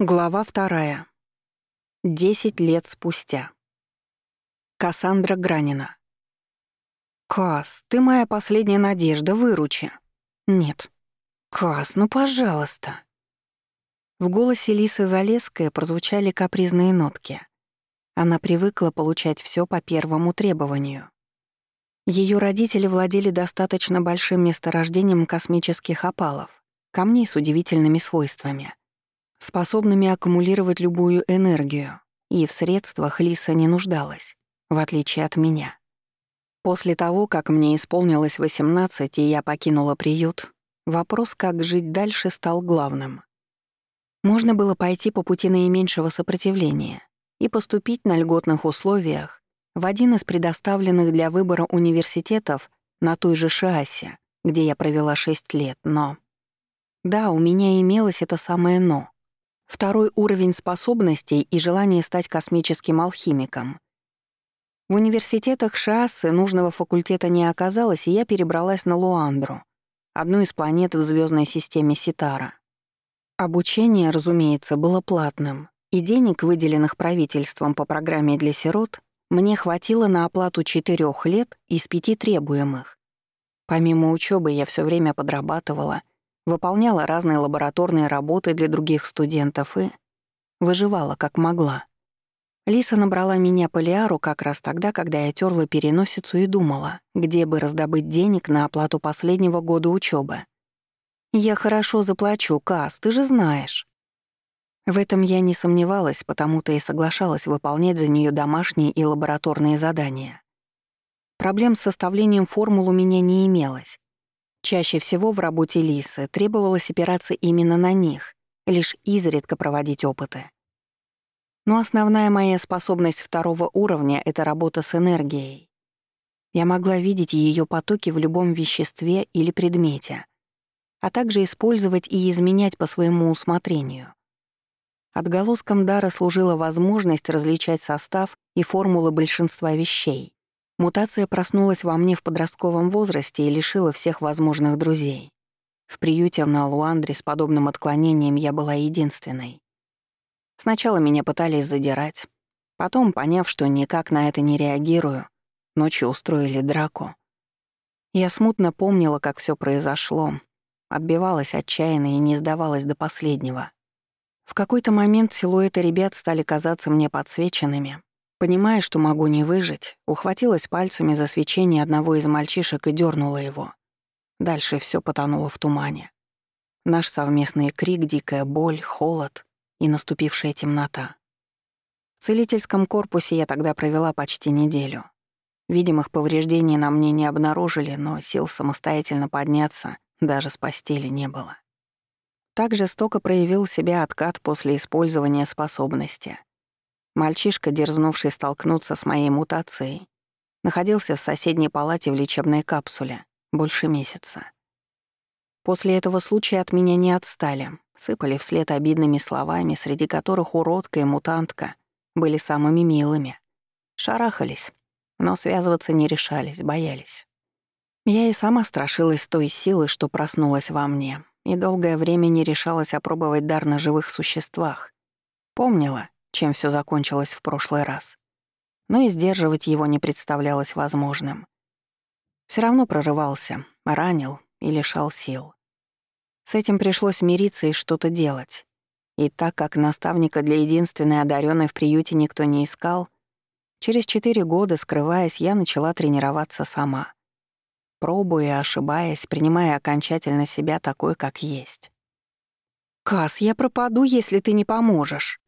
Глава вторая. Десять лет спустя. Кассандра Гранина. «Кас, ты моя последняя надежда, выручи». «Нет». «Кас, ну пожалуйста». В голосе Лисы Залесской прозвучали капризные нотки. Она привыкла получать все по первому требованию. Ее родители владели достаточно большим месторождением космических опалов, камней с удивительными свойствами — способными аккумулировать любую энергию, и в средствах Лиса не нуждалась, в отличие от меня. После того, как мне исполнилось 18 и я покинула приют, вопрос, как жить дальше, стал главным. Можно было пойти по пути наименьшего сопротивления и поступить на льготных условиях в один из предоставленных для выбора университетов на той же Шиасе, где я провела 6 лет, но... Да, у меня имелось это самое «но», Второй уровень способностей и желание стать космическим алхимиком. В университетах Шассы нужного факультета не оказалось, и я перебралась на Луандру, одну из планет в звездной системе Ситара. Обучение, разумеется, было платным, и денег, выделенных правительством по программе для сирот, мне хватило на оплату четырех лет из пяти требуемых. Помимо учебы я все время подрабатывала — выполняла разные лабораторные работы для других студентов и выживала как могла. Лиса набрала меня по Лиару как раз тогда, когда я терла переносицу и думала, где бы раздобыть денег на оплату последнего года учебы. «Я хорошо заплачу, Кас, ты же знаешь». В этом я не сомневалась, потому-то и соглашалась выполнять за нее домашние и лабораторные задания. Проблем с составлением формул у меня не имелось, Чаще всего в работе Лисы требовалось опираться именно на них, лишь изредка проводить опыты. Но основная моя способность второго уровня — это работа с энергией. Я могла видеть ее потоки в любом веществе или предмете, а также использовать и изменять по своему усмотрению. Отголоском дара служила возможность различать состав и формулы большинства вещей. Мутация проснулась во мне в подростковом возрасте и лишила всех возможных друзей. В приюте на Луандре с подобным отклонением я была единственной. Сначала меня пытались задирать. Потом, поняв, что никак на это не реагирую, ночью устроили драку. Я смутно помнила, как все произошло, отбивалась отчаянно и не сдавалась до последнего. В какой-то момент силуэты ребят стали казаться мне подсвеченными, Понимая, что могу не выжить, ухватилась пальцами за свечение одного из мальчишек и дернула его. Дальше все потонуло в тумане. Наш совместный крик, дикая боль, холод и наступившая темнота. В целительском корпусе я тогда провела почти неделю. Видимых повреждений на мне не обнаружили, но сил самостоятельно подняться даже с постели не было. Так жестоко проявил себя откат после использования способности — Мальчишка, дерзнувший столкнуться с моей мутацией, находился в соседней палате в лечебной капсуле больше месяца. После этого случая от меня не отстали, сыпали вслед обидными словами, среди которых уродка и мутантка были самыми милыми. Шарахались, но связываться не решались, боялись. Я и сама страшилась той силы, что проснулась во мне, и долгое время не решалась опробовать дар на живых существах. Помнила, чем все закончилось в прошлый раз. Но и сдерживать его не представлялось возможным. Все равно прорывался, ранил и лишал сил. С этим пришлось мириться и что-то делать. И так как наставника для единственной одаренной в приюте никто не искал, через четыре года, скрываясь, я начала тренироваться сама. Пробуя и ошибаясь, принимая окончательно себя такой, как есть. «Кас, я пропаду, если ты не поможешь»,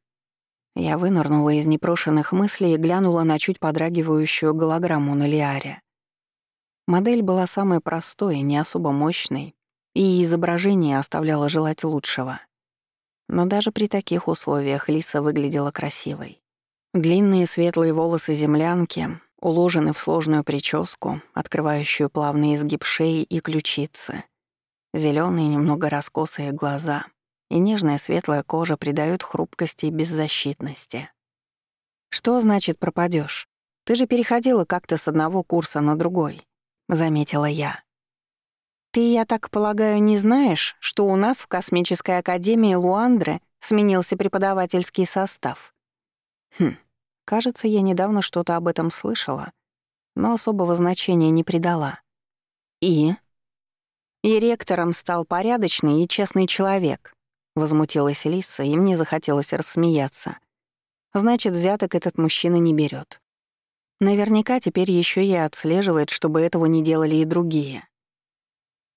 я вынырнула из непрошенных мыслей и глянула на чуть подрагивающую голограмму на Лиаре. Модель была самой простой, не особо мощной, и изображение оставляло желать лучшего. Но даже при таких условиях Лиса выглядела красивой. Длинные светлые волосы землянки уложены в сложную прическу, открывающую плавный изгиб шеи и ключицы. Зелёные, немного раскосые глаза — и нежная светлая кожа придают хрупкости и беззащитности. «Что значит пропадешь? Ты же переходила как-то с одного курса на другой», — заметила я. «Ты, я так полагаю, не знаешь, что у нас в Космической Академии Луандры Сменился преподавательский состав. Хм, кажется, я недавно что-то об этом слышала, но особого значения не придала. И? И ректором стал порядочный и честный человек. Возмутилась Лиса, и мне захотелось рассмеяться. Значит, взяток этот мужчина не берет. Наверняка теперь еще и отслеживает, чтобы этого не делали и другие.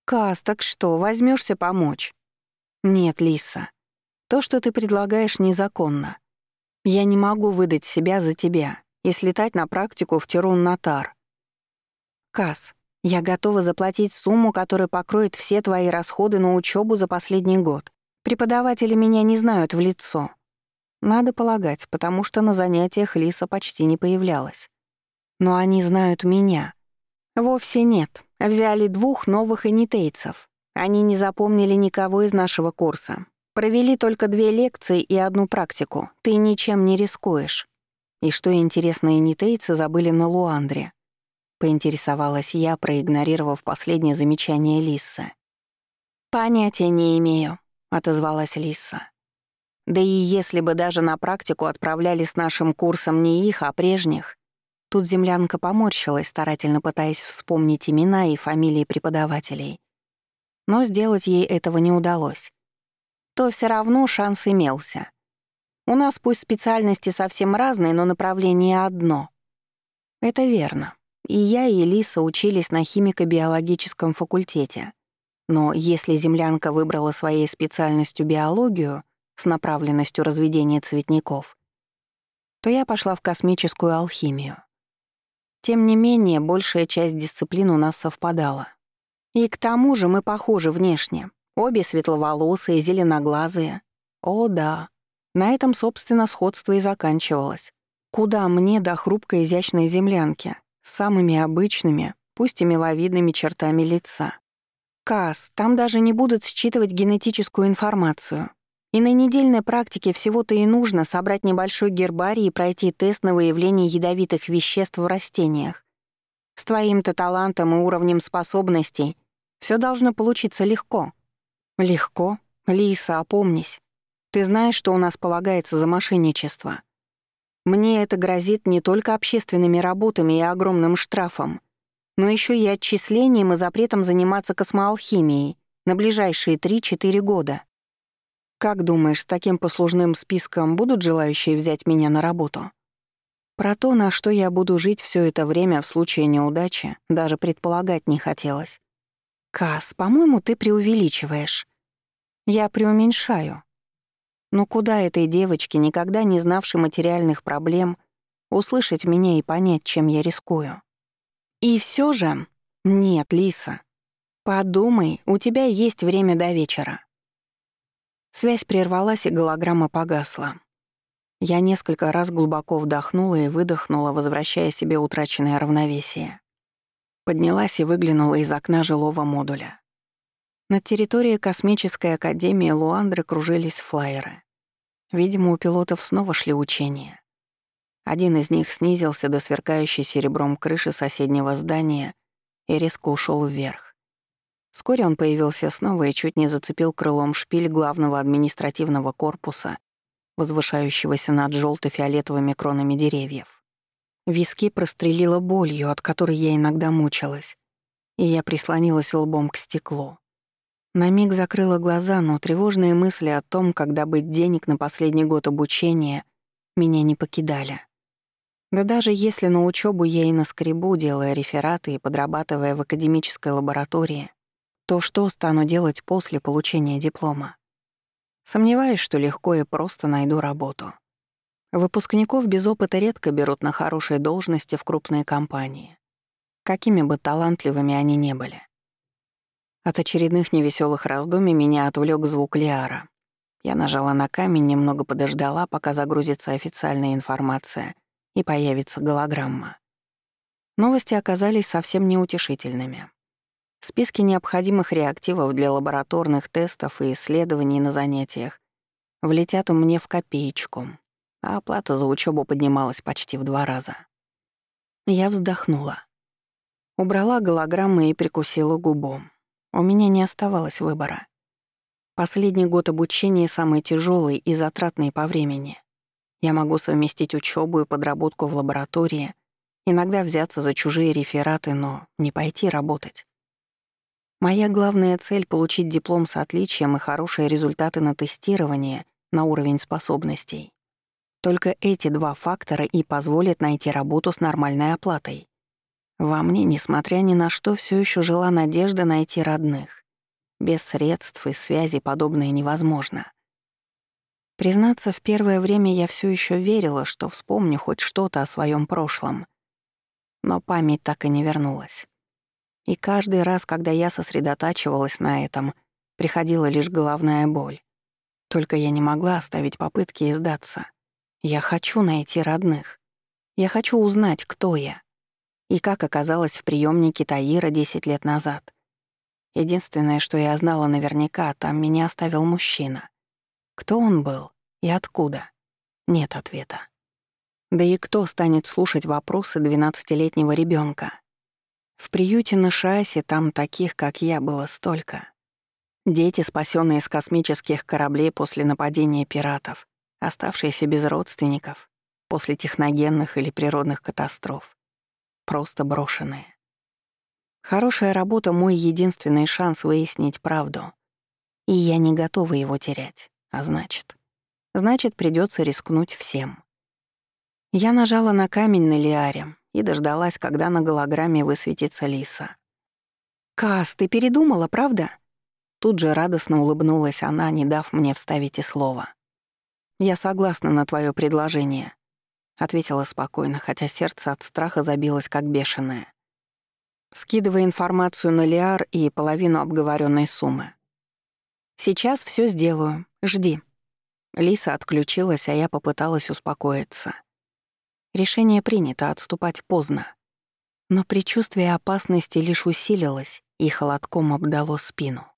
«Кас, так что, возьмешься помочь?» «Нет, Лиса. То, что ты предлагаешь, незаконно. Я не могу выдать себя за тебя и слетать на практику в Тирун-Натар. Кас, я готова заплатить сумму, которая покроет все твои расходы на учебу за последний год. Преподаватели меня не знают в лицо. Надо полагать, потому что на занятиях Лиса почти не появлялась. Но они знают меня. Вовсе нет. Взяли двух новых инитейцев. Они не запомнили никого из нашего курса. Провели только две лекции и одну практику. Ты ничем не рискуешь. И что интересно, инитейцы забыли на Луандре. Поинтересовалась я, проигнорировав последнее замечание Лиссы. «Понятия не имею», — отозвалась Лиса. «Да и если бы даже на практику отправляли с нашим курсом не их, а прежних, Тут землянка поморщилась, старательно пытаясь вспомнить имена и фамилии преподавателей. Но сделать ей этого не удалось. То все равно шанс имелся. У нас пусть специальности совсем разные, но направление одно. Это верно. И я, и Лиса учились на химико-биологическом факультете. Но если землянка выбрала своей специальностью биологию с направленностью разведения цветников, то я пошла в космическую алхимию. Тем не менее, большая часть дисциплин у нас совпадала. И к тому же мы похожи внешне. Обе светловолосые, зеленоглазые. О, да. На этом, собственно, сходство и заканчивалось. Куда мне до хрупкой изящной землянки, с самыми обычными, пусть и миловидными чертами лица. Кас, там даже не будут считывать генетическую информацию. И на недельной практике всего-то и нужно собрать небольшой гербарий и пройти тест на выявление ядовитых веществ в растениях. С твоим-то талантом и уровнем способностей все должно получиться легко. Легко? Лиса, опомнись. Ты знаешь, что у нас полагается за мошенничество. Мне это грозит не только общественными работами и огромным штрафом, но еще и отчислением и запретом заниматься космоалхимией на ближайшие 3-4 года. Как думаешь, с таким послужным списком будут желающие взять меня на работу? Про то, на что я буду жить все это время в случае неудачи, даже предполагать не хотелось. Кас, по-моему, ты преувеличиваешь. Я преуменьшаю. Но куда этой девочке, никогда не знавшей материальных проблем, услышать меня и понять, чем я рискую? И все же... Нет, Лиса. Подумай, у тебя есть время до вечера. Связь прервалась, и голограмма погасла. Я несколько раз глубоко вдохнула и выдохнула, возвращая себе утраченное равновесие. Поднялась и выглянула из окна жилого модуля. Над территорией Космической Академии Луандры кружились флайеры. Видимо, у пилотов снова шли учения. Один из них снизился до сверкающей серебром крыши соседнего здания и резко ушел вверх. Вскоре он появился снова и чуть не зацепил крылом шпиль главного административного корпуса, возвышающегося над желто фиолетовыми кронами деревьев. Виски прострелило болью, от которой я иногда мучилась, и я прислонилась лбом к стеклу. На миг закрыла глаза, но тревожные мысли о том, когда быть денег на последний год обучения, меня не покидали. Да даже если на учебу я и наскребу, делая рефераты и подрабатывая в академической лаборатории, то что стану делать после получения диплома? Сомневаюсь, что легко и просто найду работу. Выпускников без опыта редко берут на хорошие должности в крупные компании, какими бы талантливыми они не были. От очередных невеселых раздумий меня отвлек звук Лиара. Я нажала на камень, немного подождала, пока загрузится официальная информация и появится голограмма. Новости оказались совсем неутешительными. Списки необходимых реактивов для лабораторных тестов и исследований на занятиях влетят мне в копеечку, а оплата за учебу поднималась почти в два раза. Я вздохнула. Убрала голограммы и прикусила губу. У меня не оставалось выбора. Последний год обучения самый тяжелый и затратный по времени. Я могу совместить учебу и подработку в лаборатории, иногда взяться за чужие рефераты, но не пойти работать. Моя главная цель — получить диплом с отличием и хорошие результаты на тестирование на уровень способностей. Только эти два фактора и позволят найти работу с нормальной оплатой. Во мне, несмотря ни на что, все еще жила надежда найти родных. Без средств и связи подобное невозможно. Признаться, в первое время я все еще верила, что вспомню хоть что-то о своем прошлом. Но память так и не вернулась. И каждый раз, когда я сосредотачивалась на этом, приходила лишь головная боль. Только я не могла оставить попытки и сдаться. Я хочу найти родных. Я хочу узнать, кто я. И как оказалось в приемнике Таира 10 лет назад. Единственное, что я знала наверняка, там меня оставил мужчина. Кто он был и откуда? Нет ответа. Да и кто станет слушать вопросы двенадцатилетнего ребенка? В приюте на Шаасе там таких, как я, было столько. Дети, спасенные с космических кораблей после нападения пиратов, оставшиеся без родственников, после техногенных или природных катастроф. Просто брошенные. Хорошая работа — мой единственный шанс выяснить правду. И я не готова его терять. А значит... Значит, придется рискнуть всем. Я нажала на камень на Лиаре и дождалась, когда на голограмме высветится Лиса. «Кас, ты передумала, правда?» Тут же радостно улыбнулась она, не дав мне вставить и слова. «Я согласна на твое предложение», — ответила спокойно, хотя сердце от страха забилось как бешеное. Скидывая информацию на Лиар и половину обговоренной суммы. «Сейчас все сделаю. Жди». Лиса отключилась, а я попыталась успокоиться. Решение принято, отступать поздно. Но предчувствие опасности лишь усилилось и холодком обдало спину.